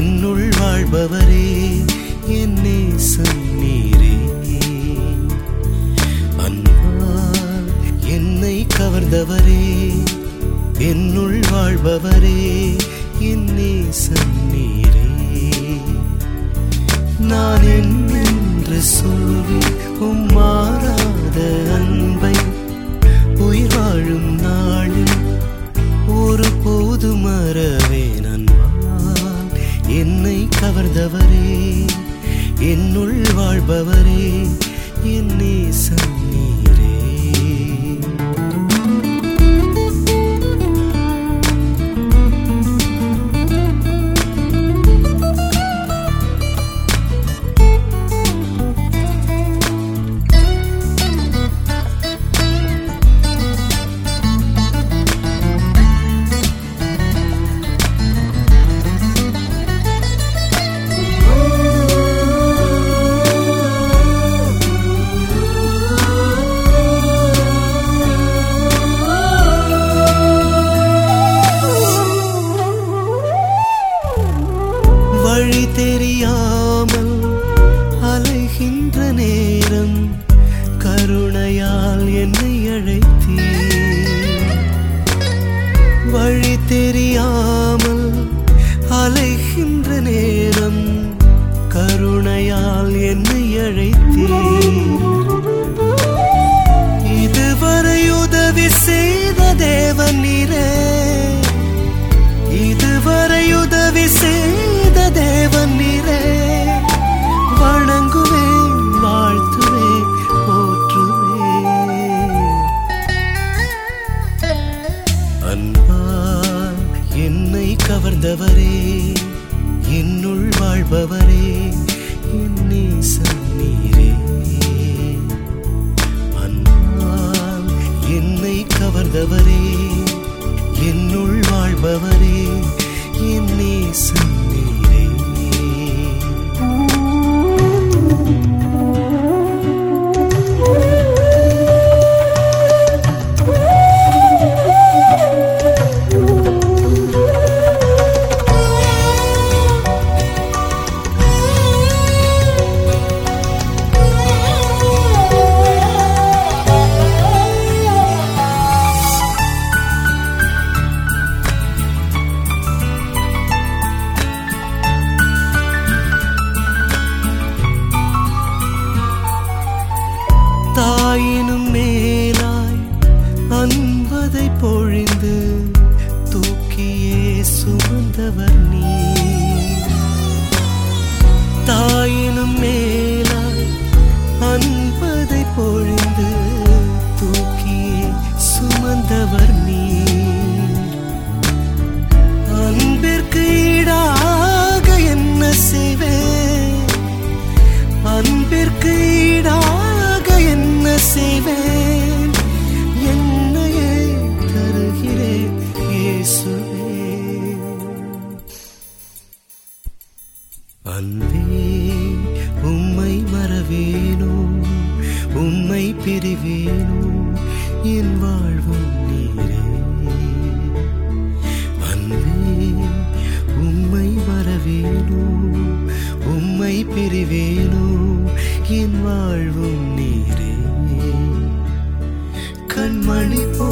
என்னுள் வாழ்பவரே என்னே சொன்னீரே. அன்பால் என்னை கவர்ந்தவரே என்னுள் வாழ்பவரே என்னே சொன்னீரே. நான் என்னென்று சொல்வேன் கவர்ந்தவரே என்னுள் வாழ்பவரே என் நேசம் நீ. வாழ்பவரே நீரே. அன்பால் என்னை கவர்ந்தவரே என்னுள் வாழ்பவரே என் நேசம் தாயினும் அன்பே உம்மை மறவேனோ உம்மை பிரிவேனோ என் வாழ்வும் நீரே. அன்பே உம்மை மறவேனோ உம்மை பிரிவேனோ என் வாழ்வும் நீரே. கண்மணி போ